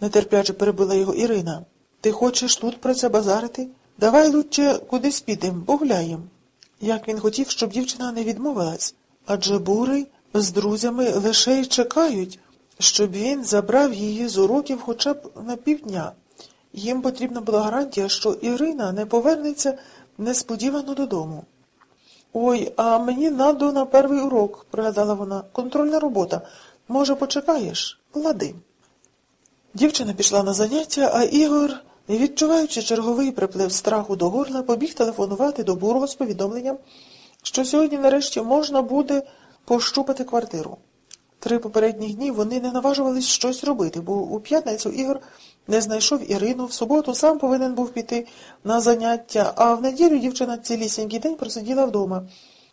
нетерпляче перебила його Ірина. Ти хочеш тут про це базарити? Давай лучше кудись підемо, погуляєм. Як він хотів, щоб дівчина не відмовилась, адже бури з друзями лише й чекають, щоб він забрав її з уроків хоча б на півдня. Їм потрібна була гарантія, що Ірина не повернеться несподівано додому. Ой, а мені надо на перший урок, пригадала вона. Контрольна робота. Може, почекаєш? Лади. Дівчина пішла на заняття, а Ігор, відчуваючи черговий приплив страху до горла, побіг телефонувати до Бурго з повідомленням, що сьогодні нарешті можна буде пощупати квартиру. Три попередні дні вони не наважувались щось робити, бо у п'ятницю Ігор не знайшов Ірину, в суботу сам повинен був піти на заняття, а в неділю дівчина цілісінький день просиділа вдома,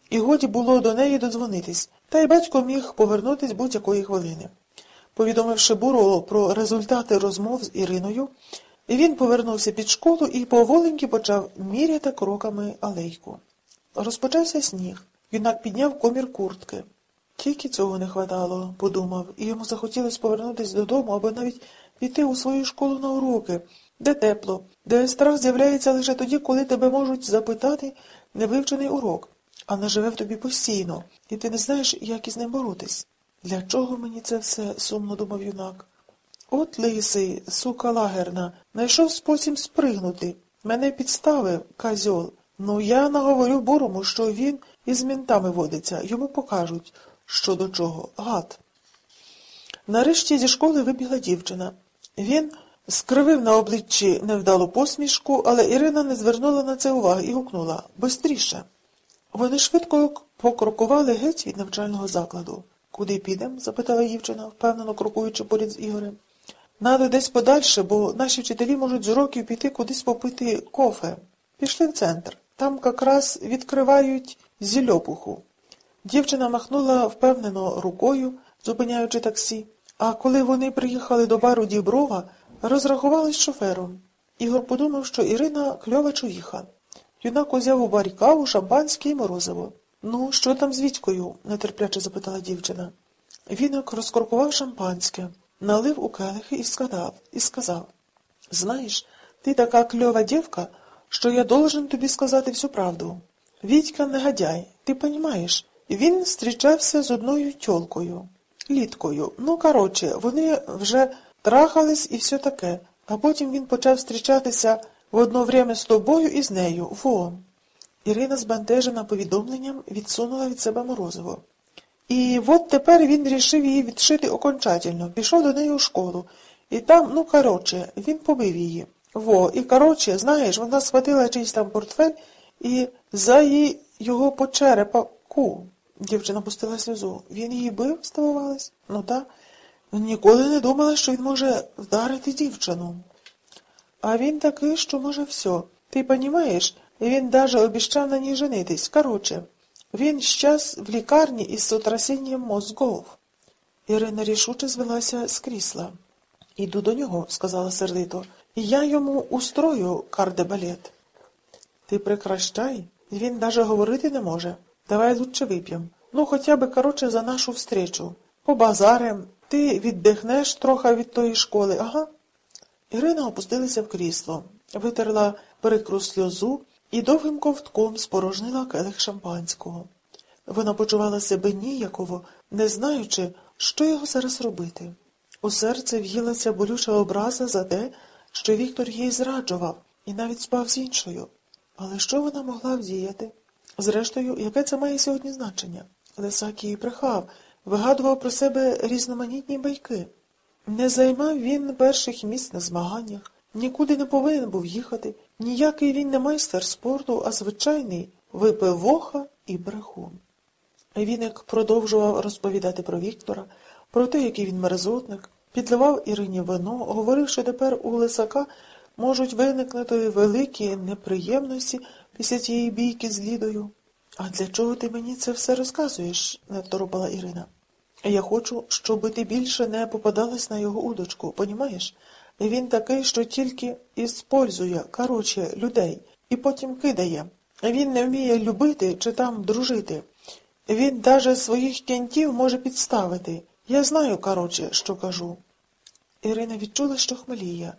і годі було до неї додзвонитись, та й батько міг повернутись будь-якої хвилини. Повідомивши Буроло про результати розмов з Іриною, він повернувся під школу і поволеньки почав міряти кроками алейку. Розпочався сніг. Юнак підняв комір куртки. Тільки цього не хватало, подумав, і йому захотілося повернутися додому або навіть піти у свою школу на уроки, де тепло, де страх з'являється лише тоді, коли тебе можуть запитати невивчений урок, а не живе в тобі постійно, і ти не знаєш, як із ним боротись. Для чого мені це все? сумно думав юнак. От лисий, сука лагерна, знайшов спосіб спригнути. Мене підставив, казьол. Ну я наговорю бурому, що він із ментами водиться, йому покажуть, що до чого. Гад. Нарешті зі школи вибігла дівчина. Він скривив на обличчі невдалу посмішку, але Ірина не звернула на це уваги і гукнула Бистріше. Вони швидко покрокували геть від навчального закладу. Куди підемо? запитала дівчина, впевнено крокуючи поряд з Ігорем. Надо десь подальше, бо наші вчителі можуть з уроків піти кудись попити кофе. Пішли в центр. Там якраз відкривають зільопуху. Дівчина махнула впевнено рукою, зупиняючи таксі. А коли вони приїхали до бару Діброва, розрахувались шофером. Ігор подумав, що Ірина кльова чуїха. Юнак узяв у барі каву, шампанське і морозиво. Ну, що там з Вітькою? нетерпляче запитала дівчина. Вінок розкоркував шампанське, налив у келихи і сказав, і сказав Знаєш, ти така кльова дівка, що я должен тобі сказати всю правду. Вітька негодяй, ти понімаєш, він зустрічався з одною тьолкою, літкою. Ну, коротше, вони вже трахались і все таке, а потім він почав зустрічатися в одно время з тобою і з нею. Во. Ірина, збентежена повідомленням, відсунула від себе морозиво. І от тепер він рішив її відшити окончательно, пішов до неї у школу. І там, ну, коротше, він побив її. Во, і коротше, знаєш, вона схватила чийсь там портфель і за її його по черепаку. Дівчина пустила сльозу. Він її бив, ставувалась? Ну так. Ніколи не думала, що він може вдарити дівчину. А він такий, що може все. Ти понімаєш, він даже обіщав на ній женитись. Короче, він щас в лікарні із сотрясінням мозгов. Ірина рішуче звелася з крісла. Іду до нього, сказала сердито. Я йому устрою кардебалет. Ти прекращай, він даже говорити не може. Давай лучше вип'єм. Ну, хоча би, короче, за нашу встречу. Побазарим, ти віддихнеш трохи від тої школи, ага. Ірина опустилася в крісло, витерла прикру сльозу і довгим ковтком спорожнила келих шампанського. Вона почувала себе ніяково, не знаючи, що його зараз робити. У серце в'їлася болюча образа за те, що Віктор їй зраджував і навіть спав з іншою. Але що вона могла вдіяти? Зрештою, яке це має сьогодні значення? Лисак її брехав, вигадував про себе різноманітні байки. Не займав він перших місць на змаганнях, нікуди не повинен був їхати, ніякий він не майстер спорту, а звичайний випивоха і брехун. Віник продовжував розповідати про Віктора, про те, який він мерзотник, підливав Ірині вино, говорив, що тепер у Лисака можуть виникнути великі неприємності після тієї бійки з Лідою. А для чого ти мені це все розказуєш? не второпала Ірина. Я хочу, щоб ти більше не попадалась на його удочку, понімаєш? Він такий, що тільки іспользує, короче, людей, і потім кидає. Він не вміє любити чи там дружити. Він даже своїх кінтів може підставити. Я знаю, короче, що кажу. Ірина відчула, що хмеліє.